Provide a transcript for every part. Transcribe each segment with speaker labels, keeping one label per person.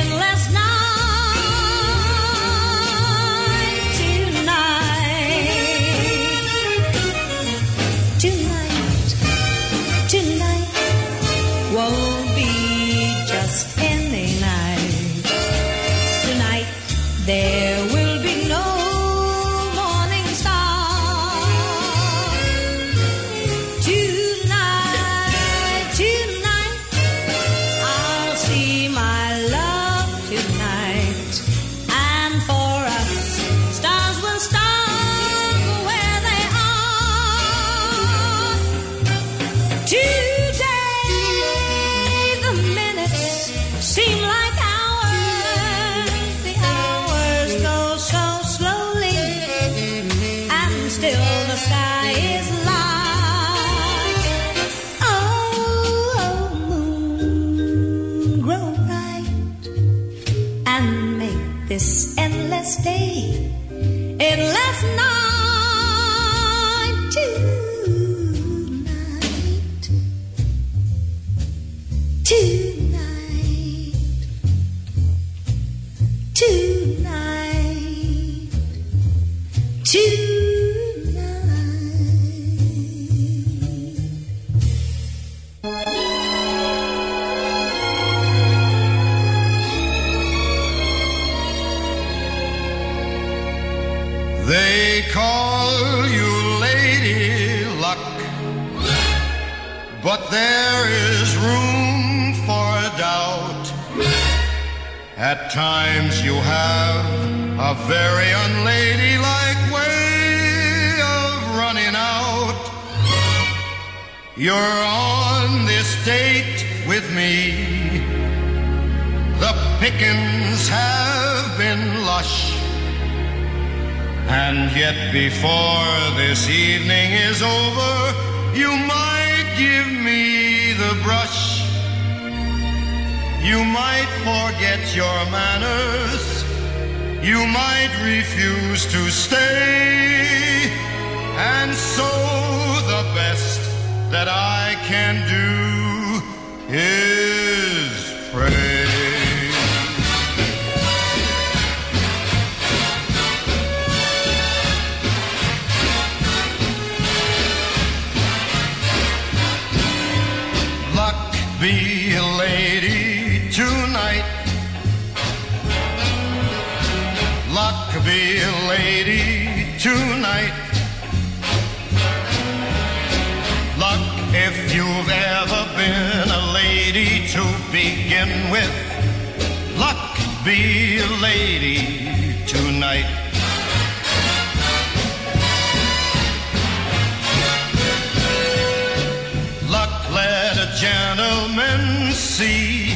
Speaker 1: Endless night day endless night
Speaker 2: They call you Lady Luck, but there is room for doubt. At times you have a very unladylike way of running out. You're on this date with me. The pickings have been lush. And yet, before this evening is over, you might give me the brush. You might forget your manners. You might refuse to stay. And so, the best that I can do is pray. Begin with. Luck be a lady tonight. luck let a gentleman see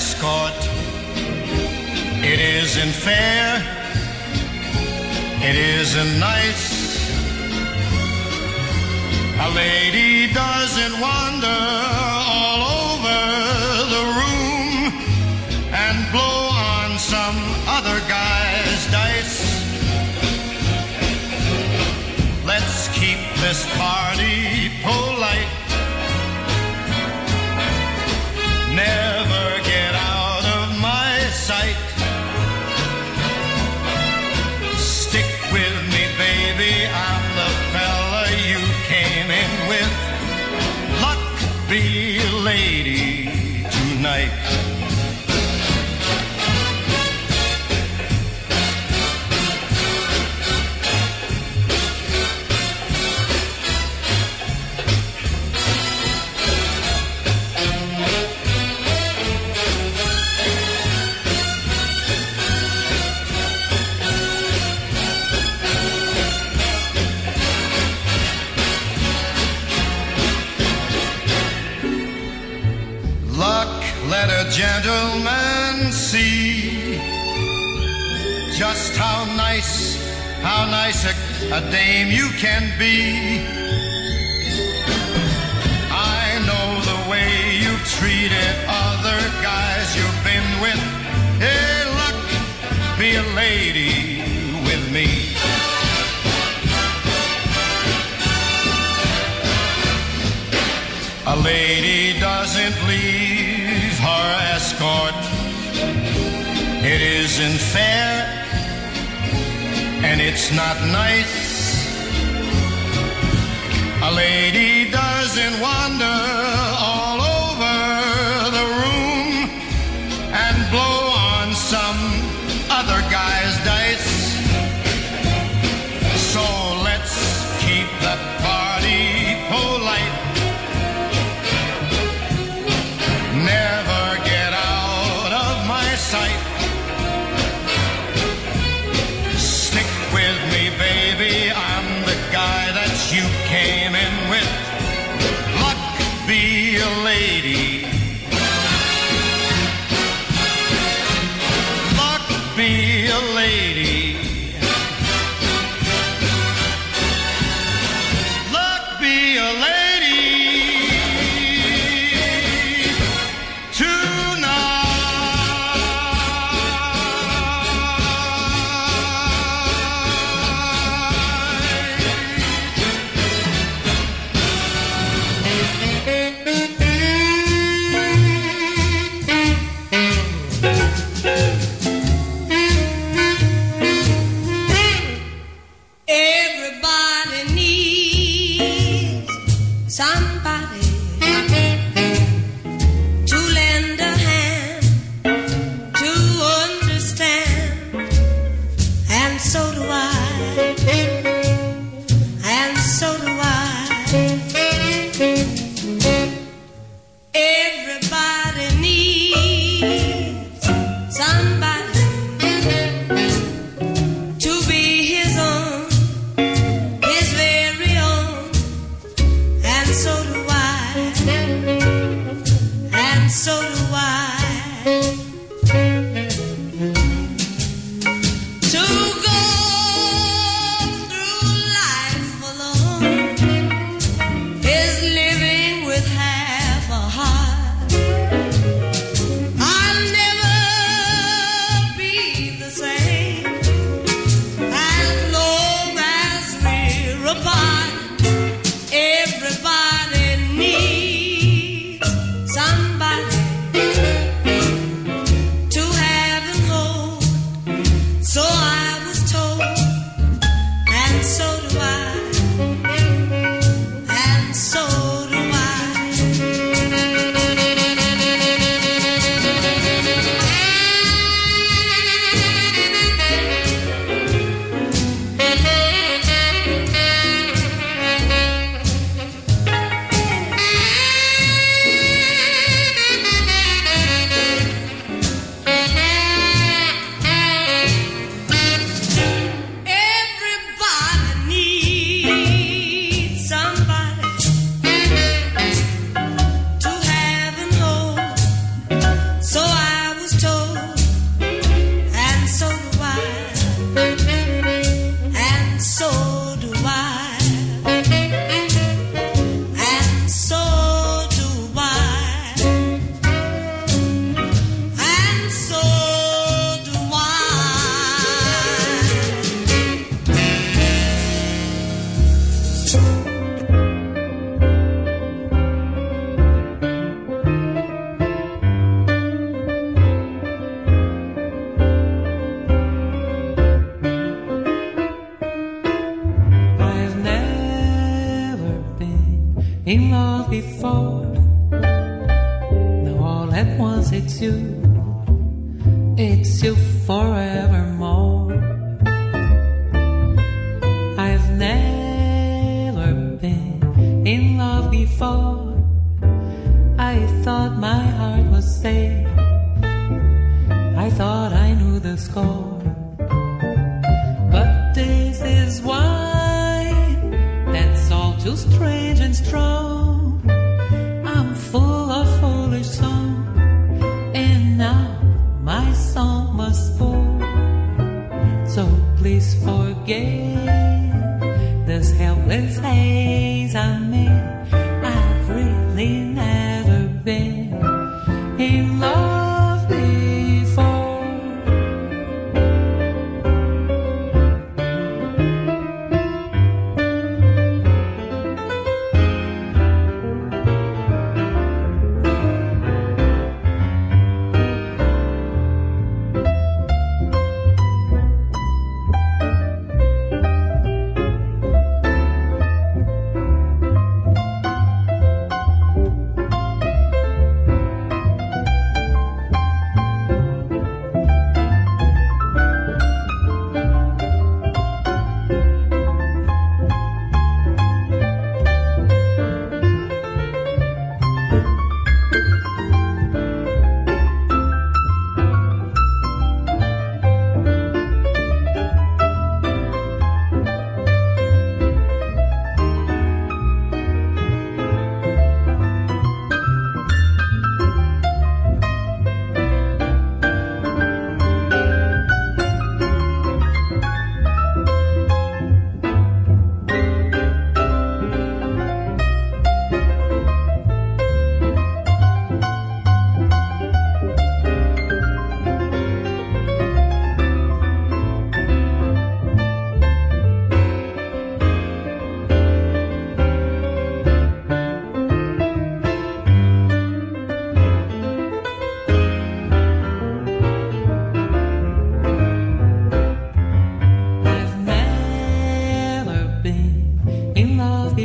Speaker 2: escort. It isn't fair. It isn't nice. A lady doesn't wander all over the room and blow on some other guy's gentlemen see just how nice, how nice a, a dame you can be. I know the way you've treated other guys you've been with. Hey, look, be a lady with me. A lady isn't fair and it's not nice. A lady doesn't
Speaker 1: want It's your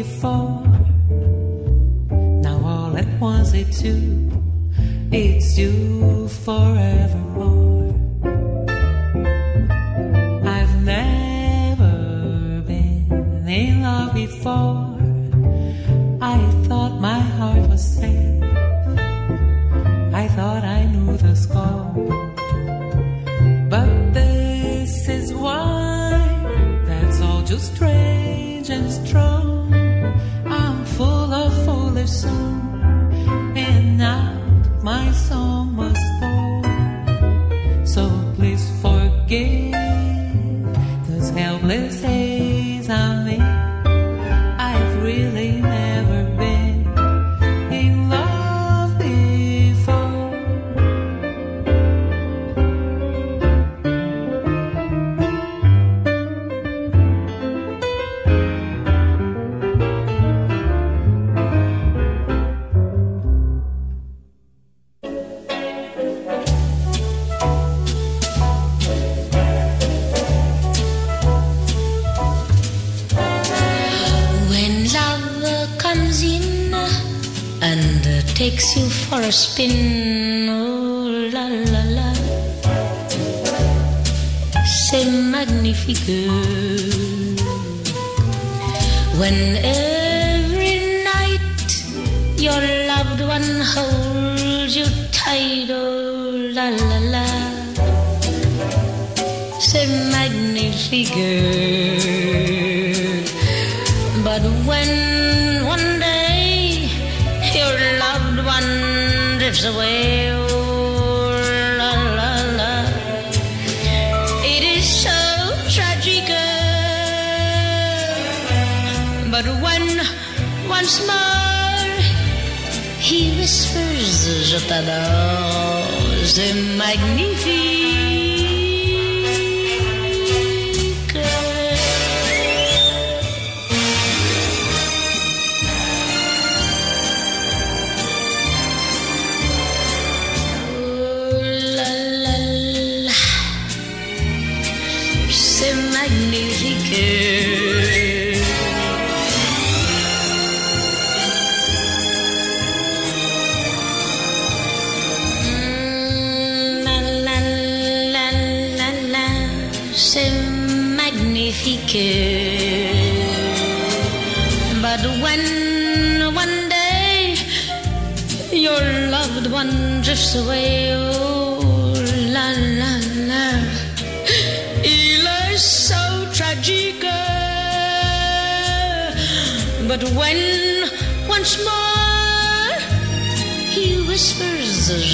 Speaker 1: before.
Speaker 3: Now all at once it's you, it's you forevermore. I've never been in love before.
Speaker 4: loved one holds you tight, oh la la la. C'est magnifique. But when one day your loved one drifts away, je t'adore, c'est magnifique.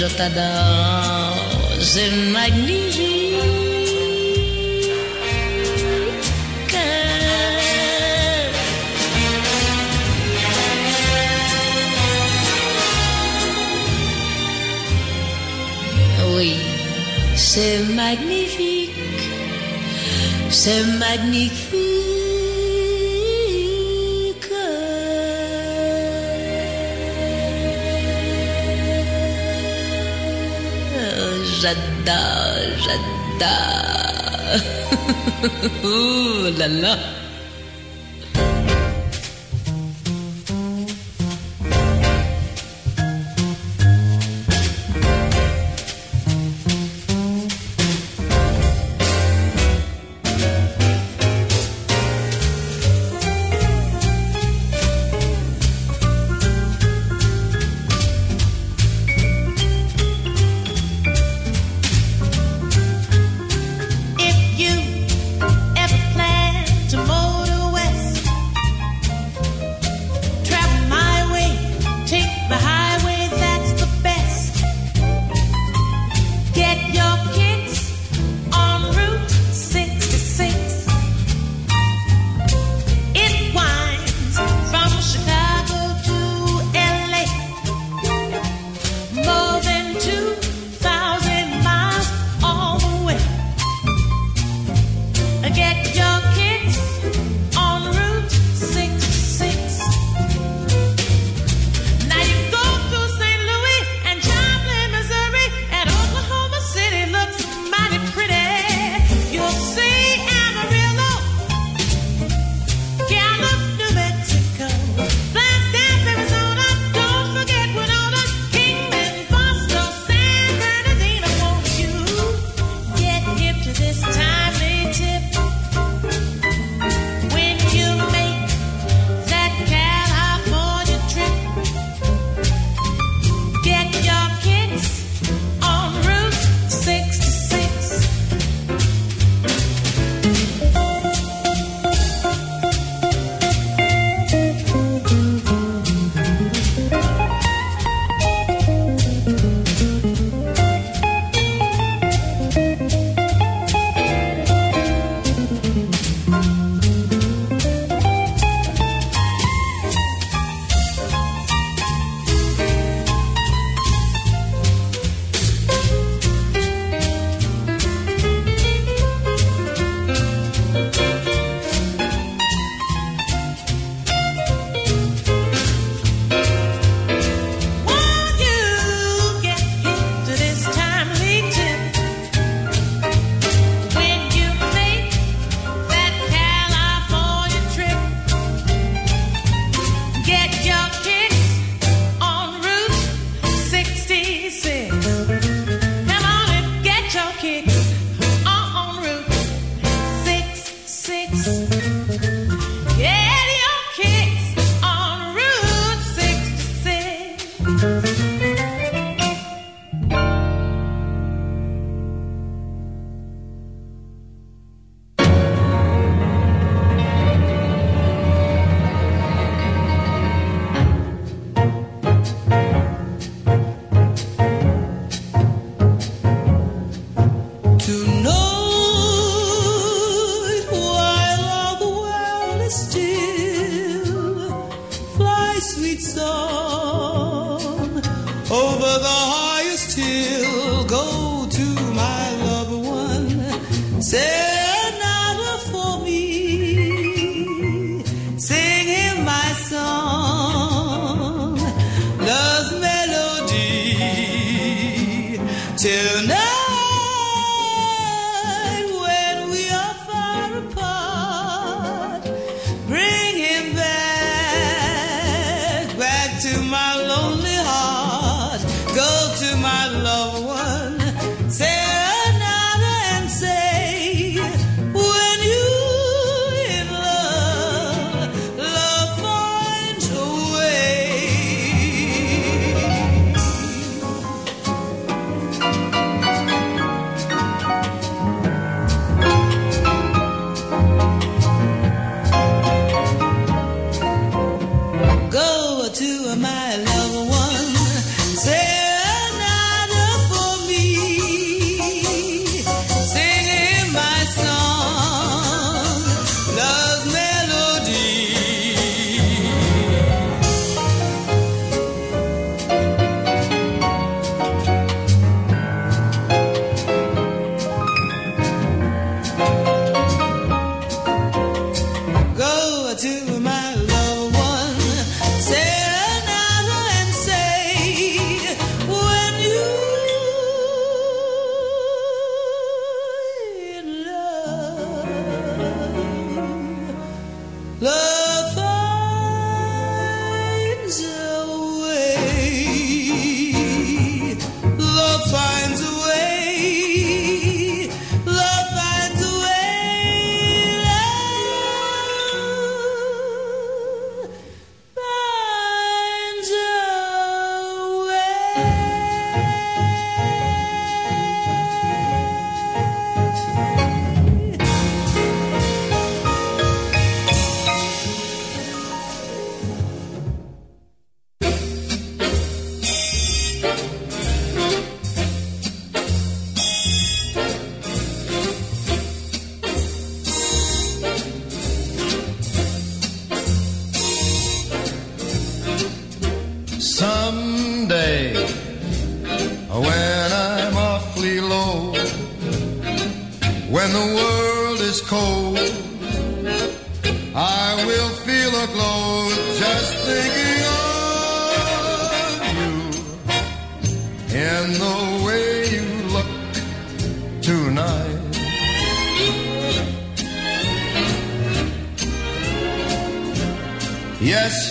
Speaker 4: je t'adore, c'est magnifique. Oui, c'est magnifique, c'est magnifique.
Speaker 3: If you ever plan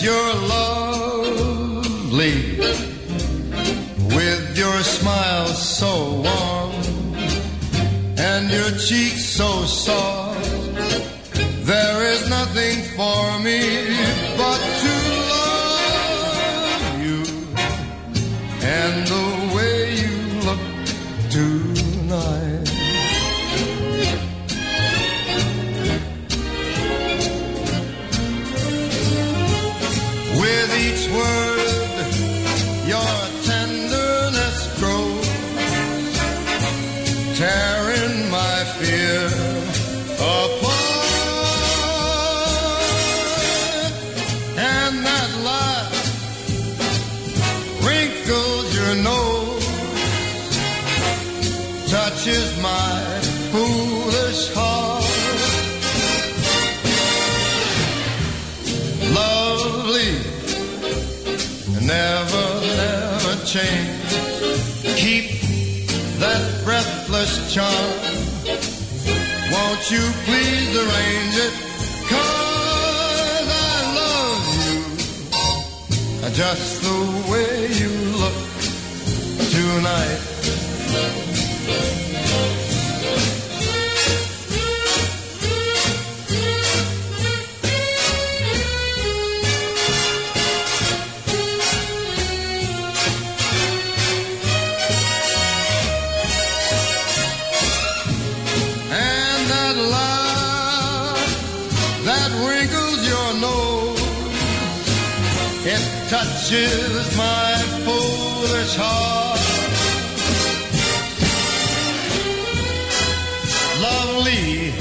Speaker 2: You're lovely with your smile so warm and your cheeks so soft. There is nothing for me never, never change. Keep that breathless charm. Won't you please arrange it? Cause I love you just the way you look tonight. Touches my foolish heart. Lovely,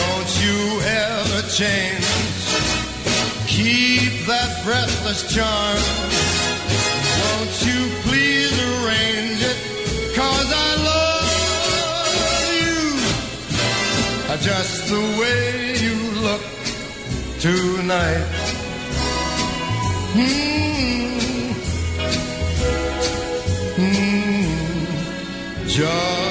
Speaker 2: don't you ever change. Keep that breathless charm. Won't you please arrange it? Cause I love you just the way you look tonight. Mm. Mm. Just